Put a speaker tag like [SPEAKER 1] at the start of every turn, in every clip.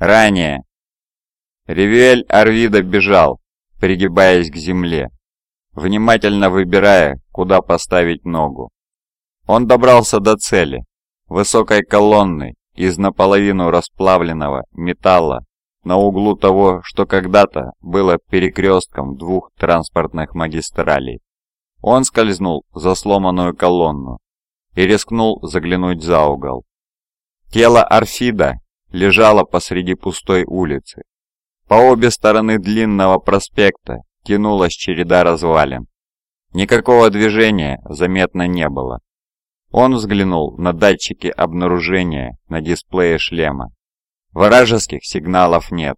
[SPEAKER 1] Ранее. Ревель Арвида бежал, пригибаясь к земле, внимательно выбирая, куда поставить ногу. Он добрался до цели, высокой колонны из наполовину расплавленного металла на углу того, что когда-то было перекрестком двух транспортных магистралей. Он скользнул за сломанную колонну и рискнул заглянуть за угол. Тело Арфида лежало посреди пустой улицы. По обе стороны длинного проспекта тянулась череда развалин. Никакого движения заметно не было. Он взглянул на датчики обнаружения на дисплее шлема. Вражеских сигналов нет.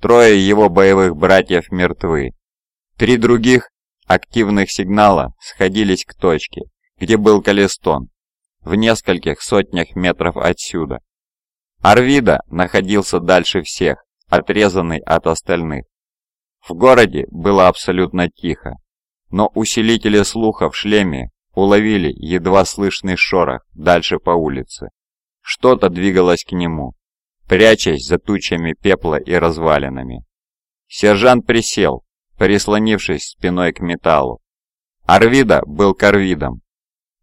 [SPEAKER 1] Трое его боевых братьев мертвы. Три других активных сигнала сходились к точке, где был Калистон, в нескольких сотнях метров отсюда. Арвида находился дальше всех, отрезанный от остальных. В городе было абсолютно тихо, но усилители слуха в шлеме уловили едва слышный шорох дальше по улице. Что-то двигалось к нему, прячась за тучами пепла и развалинами. Сержант присел, прислонившись спиной к металлу. Арвида был корвидом,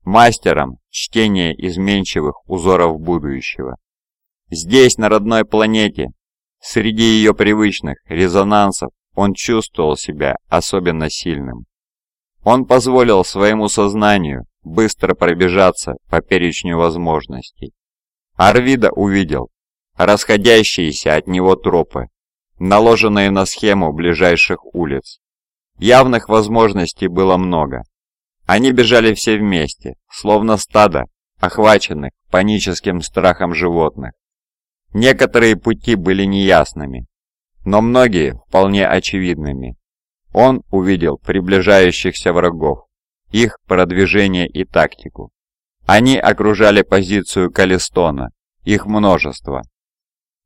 [SPEAKER 1] мастером чтения изменчивых узоров будущего. Здесь, на родной планете, среди ее привычных резонансов, он чувствовал себя особенно сильным. Он позволил своему сознанию быстро пробежаться по перечню возможностей. Арвида увидел расходящиеся от него тропы, наложенные на схему ближайших улиц. Явных возможностей было много. Они бежали все вместе, словно стадо, охваченных паническим страхом животных. Некоторые пути были неясными, но многие вполне очевидными. Он увидел приближающихся врагов, их продвижение и тактику. Они окружали позицию Калистона, их множество.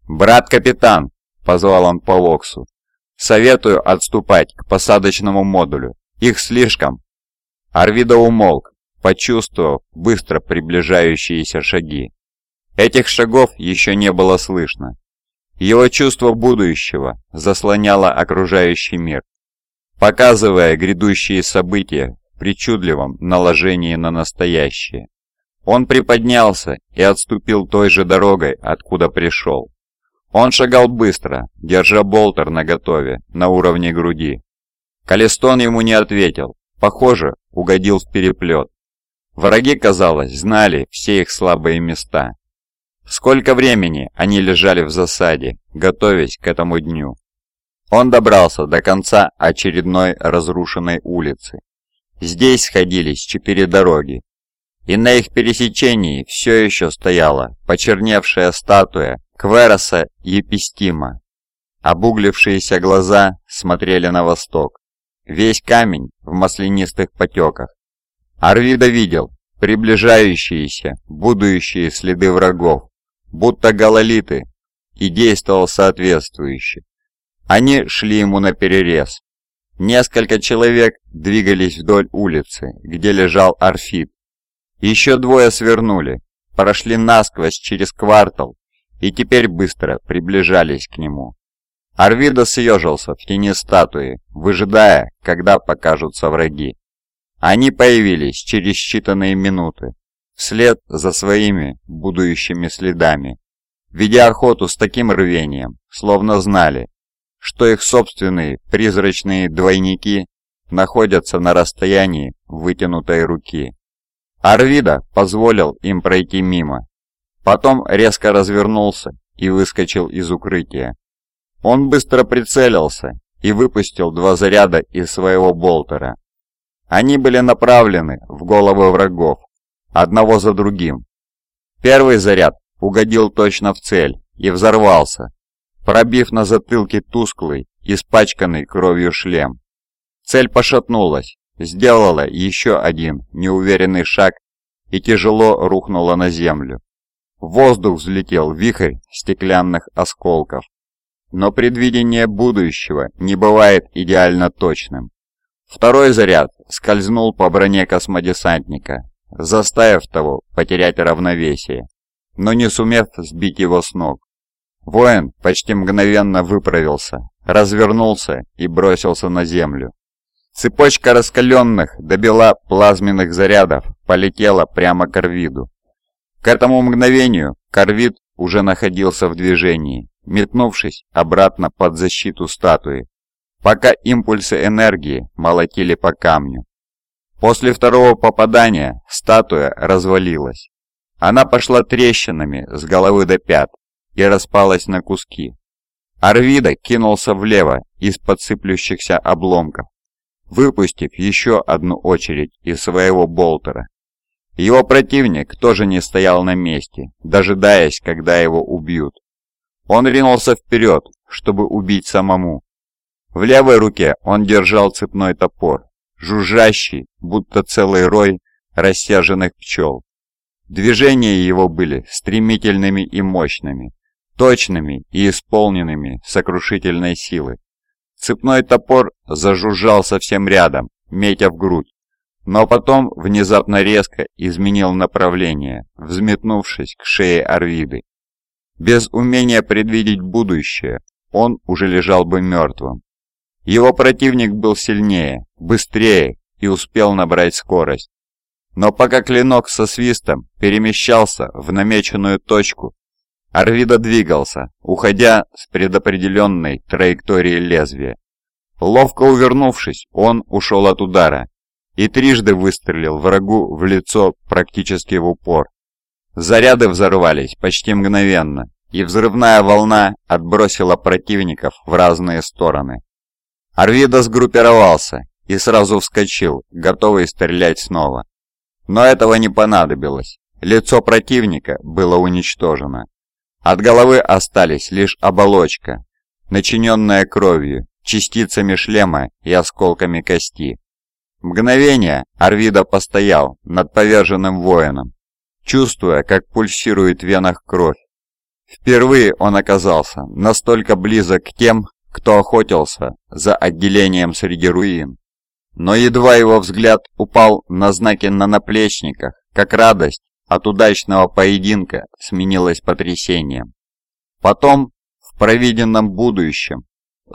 [SPEAKER 1] «Брат-капитан!» — позвал он по Локсу. «Советую отступать к посадочному модулю. Их слишком». Арвида умолк, почувствовав быстро приближающиеся шаги. Этих шагов еще не было слышно. Его чувство будущего заслоняло окружающий мир показывая грядущие события в причудливом наложении на настоящее. Он приподнялся и отступил той же дорогой, откуда пришел. Он шагал быстро, держа болтер наготове, на уровне груди. Калистон ему не ответил, похоже, угодил в переплет. Враги, казалось, знали все их слабые места. Сколько времени они лежали в засаде, готовясь к этому дню. Он добрался до конца очередной разрушенной улицы. Здесь сходились четыре дороги, и на их пересечении все еще стояла почерневшая статуя Квероса Епистима. Обуглившиеся глаза смотрели на восток. Весь камень в маслянистых потеках. Арвида видел приближающиеся, будущие следы врагов, будто гололиты, и действовал соответствующе. Они шли ему на перерез. Несколько человек двигались вдоль улицы, где лежал Арфит. Еще двое свернули, прошли насквозь через квартал и теперь быстро приближались к нему. Арвида съежился в тени статуи, выжидая, когда покажутся враги. Они появились через считанные минуты, вслед за своими будущими следами, ведя охоту с таким рвением, словно знали, что их собственные призрачные двойники находятся на расстоянии вытянутой руки. Арвида позволил им пройти мимо. Потом резко развернулся и выскочил из укрытия. Он быстро прицелился и выпустил два заряда из своего болтера. Они были направлены в головы врагов, одного за другим. Первый заряд угодил точно в цель и взорвался, пробив на затылке тусклый, испачканный кровью шлем. Цель пошатнулась, сделала еще один неуверенный шаг и тяжело рухнула на землю. В воздух взлетел вихрь стеклянных осколков. Но предвидение будущего не бывает идеально точным. Второй заряд скользнул по броне космодесантника, заставив того потерять равновесие, но не сумев сбить его с ног. Воин почти мгновенно выправился, развернулся и бросился на землю. Цепочка раскаленных до бела плазменных зарядов полетела прямо к Арвиду. К этому мгновению Карвид уже находился в движении, метнувшись обратно под защиту статуи, пока импульсы энергии молотили по камню. После второго попадания статуя развалилась. Она пошла трещинами с головы до пят и распалась на куски. Арвида кинулся влево из подсыплющихся обломков, выпустив еще одну очередь из своего болтера. Его противник тоже не стоял на месте, дожидаясь, когда его убьют. Он ринулся вперед, чтобы убить самому. В левой руке он держал цепной топор, жужжащий, будто целый рой рассерженных пчел. Движения его были стремительными и мощными, точными и исполненными сокрушительной силы. Цепной топор зажужжал совсем рядом, метя в грудь, но потом внезапно резко изменил направление, взметнувшись к шее Арвиды. Без умения предвидеть будущее, он уже лежал бы мертвым. Его противник был сильнее, быстрее и успел набрать скорость. Но пока клинок со свистом перемещался в намеченную точку, Арвида двигался, уходя с предопределенной траектории лезвия. Ловко увернувшись, он ушел от удара и трижды выстрелил врагу в лицо практически в упор. Заряды взорвались почти мгновенно, и взрывная волна отбросила противников в разные стороны. Арвида сгруппировался и сразу вскочил, готовый стрелять снова. Но этого не понадобилось. Лицо противника было уничтожено. От головы остались лишь оболочка, начиненная кровью, частицами шлема и осколками кости. Мгновение Арвида постоял над поверженным воином, чувствуя, как пульсирует в венах кровь. Впервые он оказался настолько близок к тем, кто охотился за отделением среди руин. Но едва его взгляд упал на знаки на наплечниках, как радость от удачного поединка сменилась потрясением. Потом, в провиденном будущем,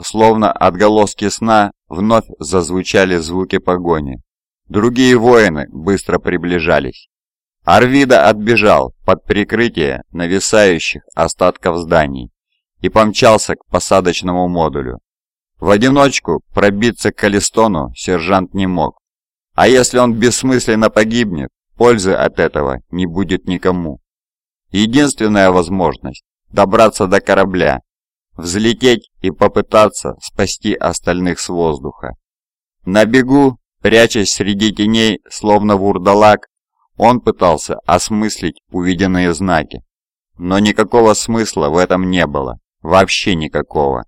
[SPEAKER 1] словно отголоски сна, вновь зазвучали звуки погони. Другие воины быстро приближались. Арвида отбежал под прикрытие нависающих остатков зданий и помчался к посадочному модулю. В одиночку пробиться к Калистону сержант не мог. А если он бессмысленно погибнет, пользы от этого не будет никому. Единственная возможность – добраться до корабля, взлететь и попытаться спасти остальных с воздуха. На бегу, прячась среди теней, словно вурдалак, он пытался осмыслить увиденные знаки. Но никакого смысла в этом не было, вообще никакого.